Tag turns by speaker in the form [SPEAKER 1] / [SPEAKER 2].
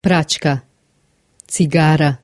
[SPEAKER 1] pračka, cigara,